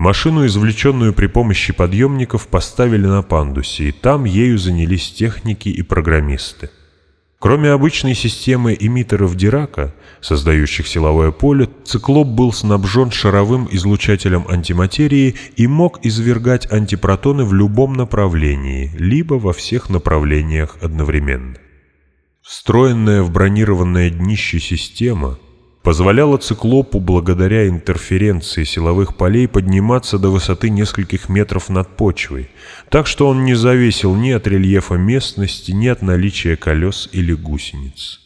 Машину, извлеченную при помощи подъемников, поставили на пандусе, и там ею занялись техники и программисты. Кроме обычной системы эмиттеров Дирака, создающих силовое поле, циклоп был снабжен шаровым излучателем антиматерии и мог извергать антипротоны в любом направлении, либо во всех направлениях одновременно. Встроенная в бронированное днище система позволяла циклопу благодаря интерференции силовых полей подниматься до высоты нескольких метров над почвой, так что он не зависел ни от рельефа местности, ни от наличия колес или гусениц.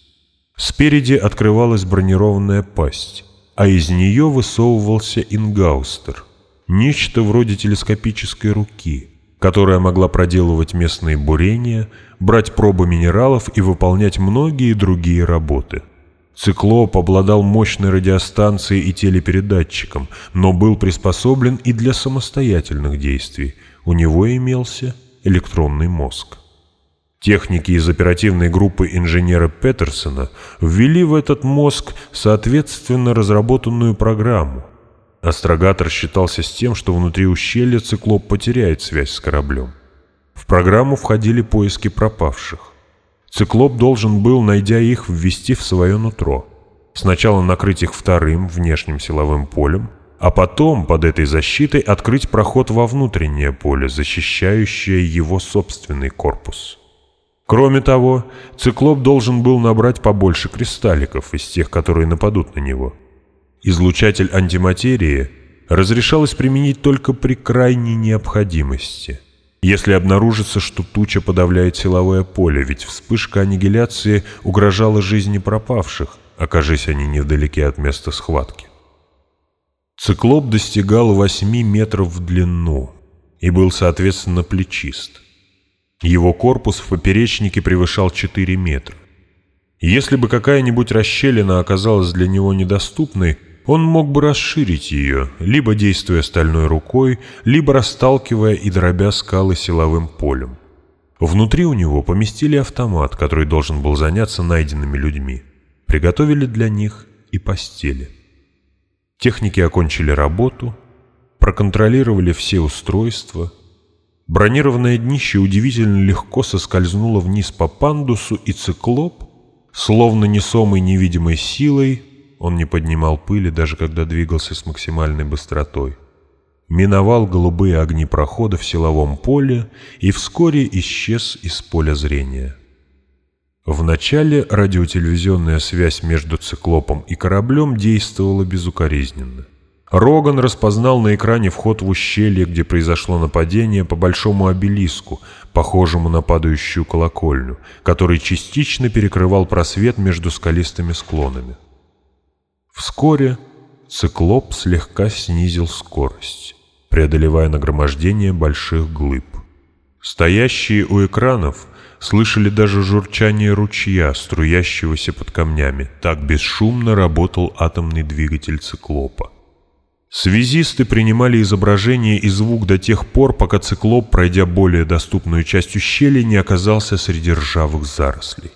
Спереди открывалась бронированная пасть, а из нее высовывался ингаустер, нечто вроде телескопической руки, которая могла проделывать местные бурения, брать пробы минералов и выполнять многие другие работы. Циклоп обладал мощной радиостанцией и телепередатчиком, но был приспособлен и для самостоятельных действий – у него имелся электронный мозг. Техники из оперативной группы инженера Петерсона ввели в этот мозг соответственно разработанную программу. Астрогатор считался с тем, что внутри ущелья циклоп потеряет связь с кораблем. В программу входили поиски пропавших. Циклоп должен был, найдя их, ввести в свое нутро. Сначала накрыть их вторым внешним силовым полем, а потом под этой защитой открыть проход во внутреннее поле, защищающее его собственный корпус. Кроме того, циклоп должен был набрать побольше кристалликов из тех, которые нападут на него. Излучатель антиматерии разрешалось применить только при крайней необходимости. Если обнаружится, что туча подавляет силовое поле, ведь вспышка аннигиляции угрожала жизни пропавших, окажись они невдалеке от места схватки. Циклоп достигал 8 метров в длину и был, соответственно, плечист. Его корпус в поперечнике превышал 4 метра. Если бы какая-нибудь расщелина оказалась для него недоступной, он мог бы расширить ее, либо действуя стальной рукой, либо расталкивая и дробя скалы силовым полем. Внутри у него поместили автомат, который должен был заняться найденными людьми. Приготовили для них и постели. Техники окончили работу, проконтролировали все устройства. Бронированное днище удивительно легко соскользнуло вниз по пандусу, и циклоп, словно несомый невидимой силой, он не поднимал пыли, даже когда двигался с максимальной быстротой, миновал голубые огни прохода в силовом поле и вскоре исчез из поля зрения. Вначале радиотелевизионная связь между циклопом и кораблем действовала безукоризненно. Роган распознал на экране вход в ущелье, где произошло нападение по большому обелиску, похожему на падающую колокольню, который частично перекрывал просвет между скалистыми склонами. Вскоре циклоп слегка снизил скорость, преодолевая нагромождение больших глыб. Стоящие у экранов слышали даже журчание ручья, струящегося под камнями. Так бесшумно работал атомный двигатель циклопа. Связисты принимали изображение и звук до тех пор, пока циклоп, пройдя более доступную часть ущелья, не оказался среди ржавых зарослей.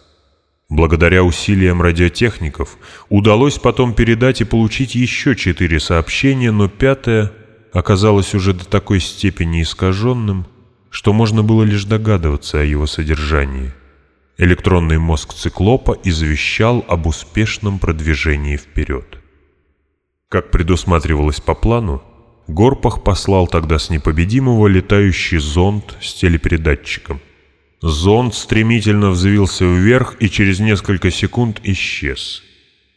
Благодаря усилиям радиотехников удалось потом передать и получить еще четыре сообщения, но пятое оказалось уже до такой степени искаженным, что можно было лишь догадываться о его содержании. Электронный мозг циклопа извещал об успешном продвижении вперед. Как предусматривалось по плану, Горпах послал тогда с непобедимого летающий зонд с телепередатчиком. Зонд стремительно взвился вверх и через несколько секунд исчез.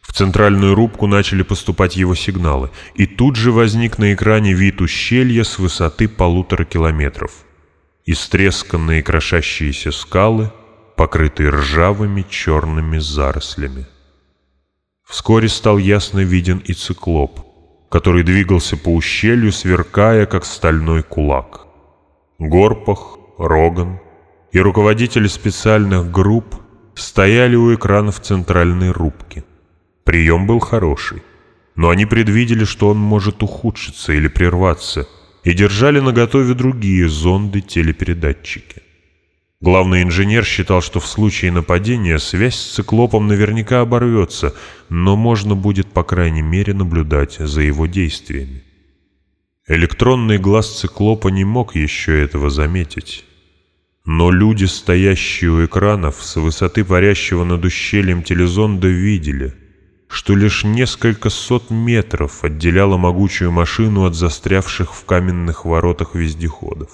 В центральную рубку начали поступать его сигналы, и тут же возник на экране вид ущелья с высоты полутора километров – истресканные крошащиеся скалы, покрытые ржавыми черными зарослями. Вскоре стал ясно виден и циклоп, который двигался по ущелью, сверкая, как стальной кулак. Горпах, Роган и руководители специальных групп стояли у экранов центральной рубки. Прием был хороший, но они предвидели, что он может ухудшиться или прерваться – и держали наготове другие зонды-телепередатчики. Главный инженер считал, что в случае нападения связь с циклопом наверняка оборвется, но можно будет, по крайней мере, наблюдать за его действиями. Электронный глаз циклопа не мог еще этого заметить. Но люди, стоящие у экранов, с высоты парящего над ущельем телезонда, видели, что лишь несколько сот метров отделяло могучую машину от застрявших в каменных воротах вездеходов.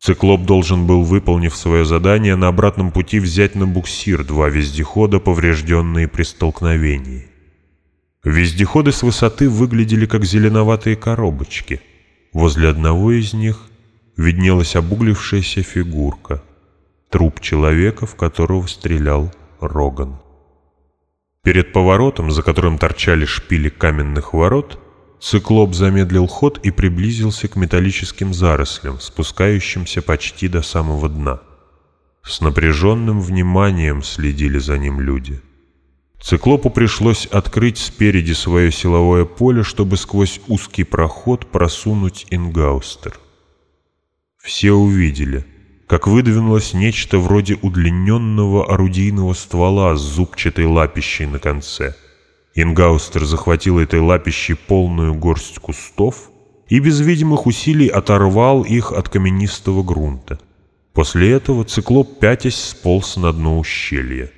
Циклоп должен был, выполнив свое задание, на обратном пути взять на буксир два вездехода, поврежденные при столкновении. Вездеходы с высоты выглядели как зеленоватые коробочки. Возле одного из них виднелась обуглившаяся фигурка, труп человека, в которого стрелял Роган. Перед поворотом, за которым торчали шпили каменных ворот, циклоп замедлил ход и приблизился к металлическим зарослям, спускающимся почти до самого дна. С напряженным вниманием следили за ним люди. Циклопу пришлось открыть спереди свое силовое поле, чтобы сквозь узкий проход просунуть ингаустер. Все увидели, как выдвинулось нечто вроде удлиненного орудийного ствола с зубчатой лапищей на конце. Ингаустер захватил этой лапищей полную горсть кустов и без видимых усилий оторвал их от каменистого грунта. После этого циклоп пятясь сполз на дно ущелья.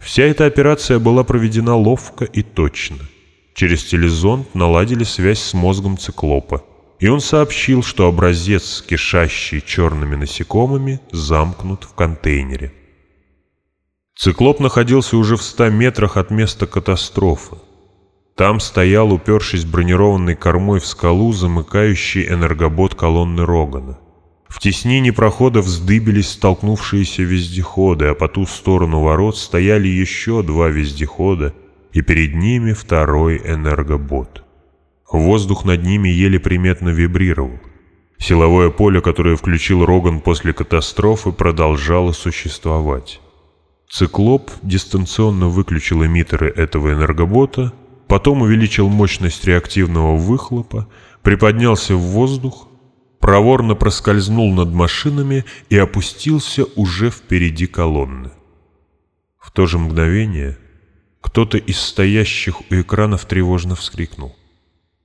Вся эта операция была проведена ловко и точно. Через телезонд наладили связь с мозгом циклопа, и он сообщил, что образец, кишащий черными насекомыми, замкнут в контейнере. Циклоп находился уже в ста метрах от места катастрофы. Там стоял, упершись бронированной кормой в скалу, замыкающий энергобот колонны Рогана. В теснине прохода вздыбились столкнувшиеся вездеходы, а по ту сторону ворот стояли еще два вездехода, и перед ними второй энергобот. Воздух над ними еле приметно вибрировал. Силовое поле, которое включил Роган после катастрофы, продолжало существовать. Циклоп дистанционно выключил эмиттеры этого энергобота, потом увеличил мощность реактивного выхлопа, приподнялся в воздух, проворно проскользнул над машинами и опустился уже впереди колонны. В то же мгновение кто-то из стоящих у экранов тревожно вскрикнул.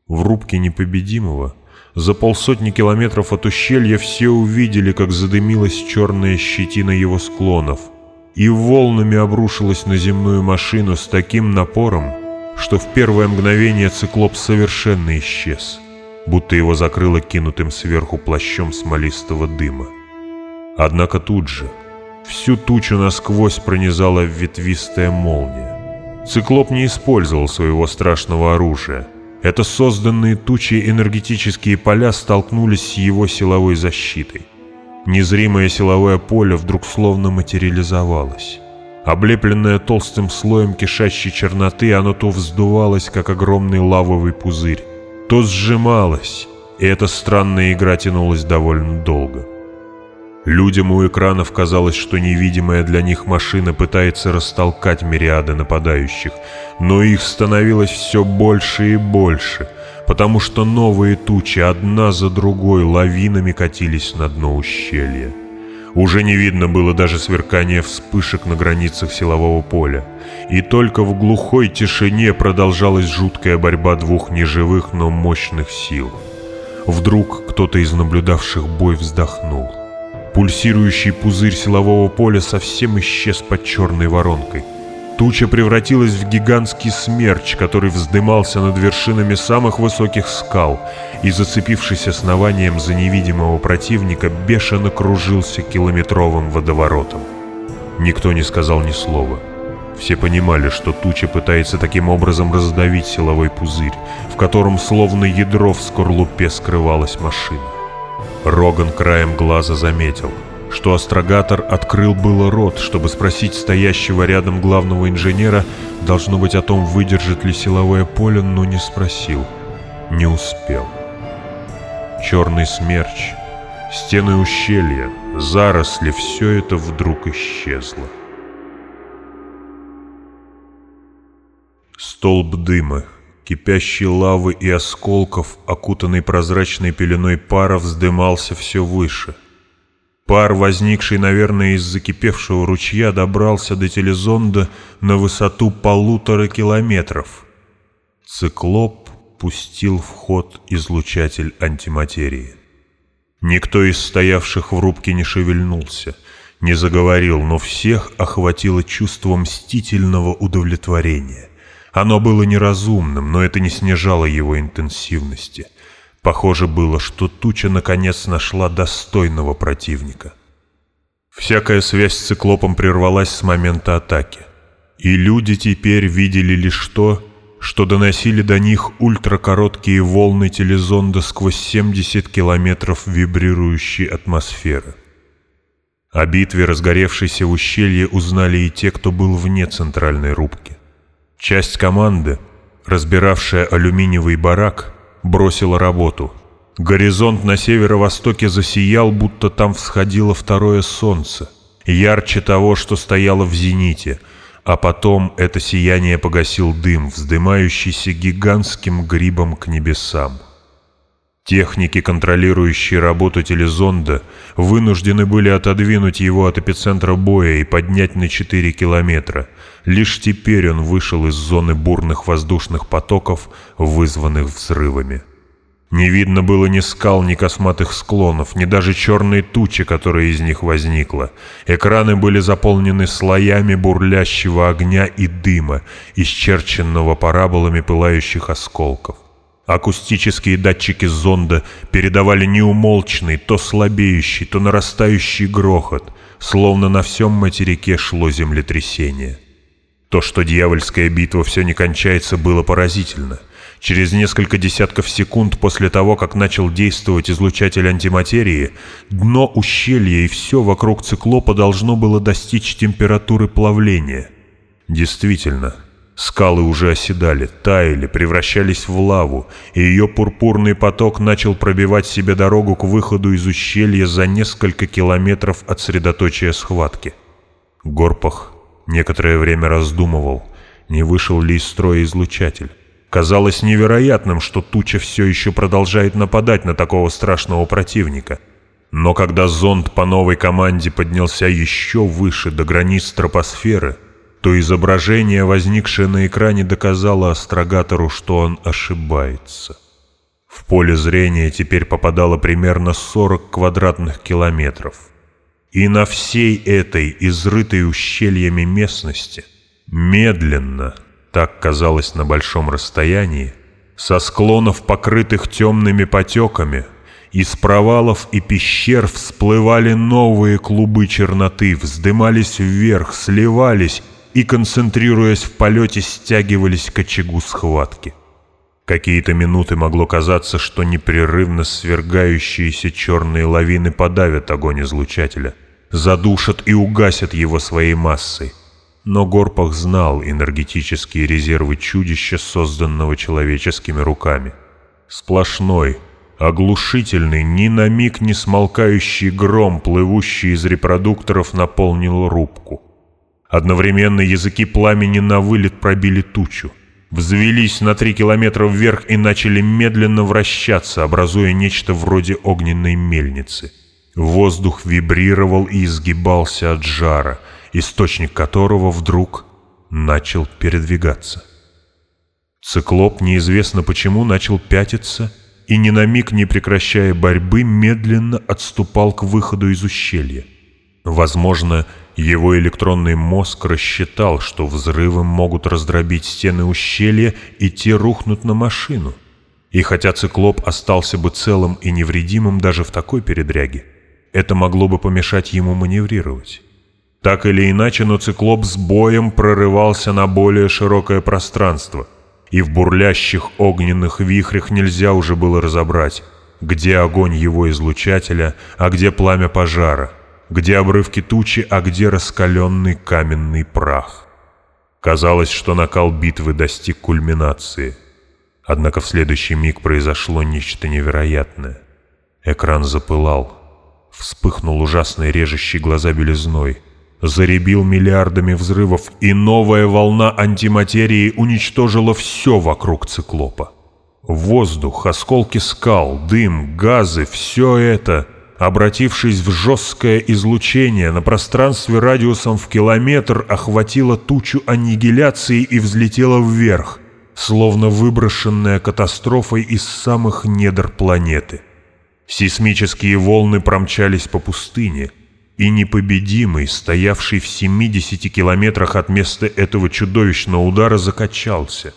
В рубке непобедимого за полсотни километров от ущелья все увидели, как задымилась черная щетина его склонов, и волнами обрушилась на земную машину с таким напором, что в первое мгновение циклоп совершенно исчез, будто его закрыло кинутым сверху плащом смолистого дыма. Однако тут же всю тучу насквозь пронизала ветвистая молния. Циклоп не использовал своего страшного оружия — это созданные тучи энергетические поля столкнулись с его силовой защитой. Незримое силовое поле вдруг словно материализовалось. Облепленное толстым слоем кишащей черноты, оно то вздувалось, как огромный лавовый пузырь, то сжималось, и эта странная игра тянулась довольно долго. Людям у экранов казалось, что невидимая для них машина пытается растолкать мириады нападающих, но их становилось все больше и больше, потому что новые тучи одна за другой лавинами катились на дно ущелья. Уже не видно было даже сверкания вспышек на границах силового поля, и только в глухой тишине продолжалась жуткая борьба двух неживых, но мощных сил. Вдруг кто-то из наблюдавших бой вздохнул. Пульсирующий пузырь силового поля совсем исчез под черной воронкой. Туча превратилась в гигантский смерч, который вздымался над вершинами самых высоких скал и, зацепившись основанием за невидимого противника, бешено кружился километровым водоворотом. Никто не сказал ни слова. Все понимали, что туча пытается таким образом раздавить силовой пузырь, в котором словно ядро в скорлупе скрывалась машина. Роган краем глаза заметил, что астрогатор открыл было рот, чтобы спросить стоящего рядом главного инженера, должно быть о том, выдержит ли силовое поле, но не спросил, не успел. Черный смерч, стены ущелья, заросли, все это вдруг исчезло. Столб дыма, кипящей лавы и осколков, окутанный прозрачной пеленой пара, вздымался все выше. Пар, возникший, наверное, из закипевшего ручья, добрался до телезонда на высоту полутора километров. Циклоп пустил в ход излучатель антиматерии. Никто из стоявших в рубке не шевельнулся, не заговорил, но всех охватило чувство мстительного удовлетворения. Оно было неразумным, но это не снижало его интенсивности. Похоже было, что туча наконец нашла достойного противника. Всякая связь с циклопом прервалась с момента атаки. И люди теперь видели лишь то, что доносили до них ультракороткие волны телезонда сквозь 70 километров вибрирующей атмосферы. О битве, разгоревшейся в ущелье, узнали и те, кто был вне центральной рубки. Часть команды, разбиравшая алюминиевый барак, бросила работу. Горизонт на северо-востоке засиял, будто там всходило второе солнце, ярче того, что стояло в зените — а потом это сияние погасил дым, вздымающийся гигантским грибом к небесам. Техники, контролирующие работу телезонда, вынуждены были отодвинуть его от эпицентра боя и поднять на 4 километра. Лишь теперь он вышел из зоны бурных воздушных потоков, вызванных взрывами. Не видно было ни скал, ни косматых склонов, ни даже черной тучи, которая из них возникла. Экраны были заполнены слоями бурлящего огня и дыма, исчерченного параболами пылающих осколков. Акустические датчики зонда передавали неумолчный, то слабеющий, то нарастающий грохот, словно на всем материке шло землетрясение. То, что дьявольская битва все не кончается, было поразительно. Через несколько десятков секунд после того, как начал действовать излучатель антиматерии, дно ущелья и все вокруг циклопа должно было достичь температуры плавления. Действительно, скалы уже оседали, таяли, превращались в лаву, и ее пурпурный поток начал пробивать себе дорогу к выходу из ущелья за несколько километров от средоточия схватки. Горпах некоторое время раздумывал, не вышел ли из строя излучатель. Казалось невероятным, что туча все еще продолжает нападать на такого страшного противника. Но когда зонд по новой команде поднялся еще выше до границ тропосферы, то изображение, возникшее на экране, доказало астрогатору, что он ошибается. В поле зрения теперь попадало примерно 40 квадратных километров. И на всей этой изрытой ущельями местности медленно, так казалось на большом расстоянии, со склонов, покрытых темными потеками, из провалов и пещер всплывали новые клубы черноты, вздымались вверх, сливались и, концентрируясь в полете, стягивались к очагу схватки. Какие-то минуты могло казаться, что непрерывно свергающиеся черные лавины подавят огонь излучателя, задушат и угасят его своей массой. Но Горпах знал энергетические резервы чудища, созданного человеческими руками. Сплошной, оглушительный, ни на миг не смолкающий гром, плывущий из репродукторов, наполнил рубку. Одновременно языки пламени на вылет пробили тучу, взвелись на три километра вверх и начали медленно вращаться, образуя нечто вроде огненной мельницы. Воздух вибрировал и изгибался от жара — источник которого вдруг начал передвигаться. Циклоп неизвестно почему начал пятиться и ни на миг не прекращая борьбы медленно отступал к выходу из ущелья. Возможно, его электронный мозг рассчитал, что взрывы могут раздробить стены ущелья и те рухнут на машину. И хотя циклоп остался бы целым и невредимым даже в такой передряге, это могло бы помешать ему маневрировать. Так или иначе, но циклоп с боем прорывался на более широкое пространство, и в бурлящих огненных вихрях нельзя уже было разобрать, где огонь его излучателя, а где пламя пожара, где обрывки тучи, а где раскаленный каменный прах. Казалось, что накал битвы достиг кульминации. Однако в следующий миг произошло нечто невероятное. Экран запылал. Вспыхнул ужасный режущий глаза белизной заребил миллиардами взрывов, и новая волна антиматерии уничтожила все вокруг циклопа. Воздух, осколки скал, дым, газы — все это, обратившись в жесткое излучение на пространстве радиусом в километр, охватило тучу аннигиляции и взлетело вверх, словно выброшенная катастрофой из самых недр планеты. Сейсмические волны промчались по пустыне, и непобедимый, стоявший в 70 километрах от места этого чудовищного удара, закачался.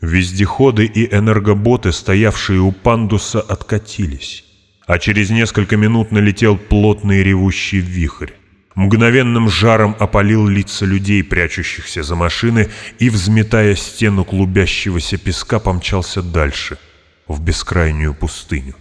Вездеходы и энергоботы, стоявшие у пандуса, откатились, а через несколько минут налетел плотный ревущий вихрь мгновенным жаром опалил лица людей, прячущихся за машины, и, взметая стену клубящегося песка, помчался дальше, в бескрайнюю пустыню.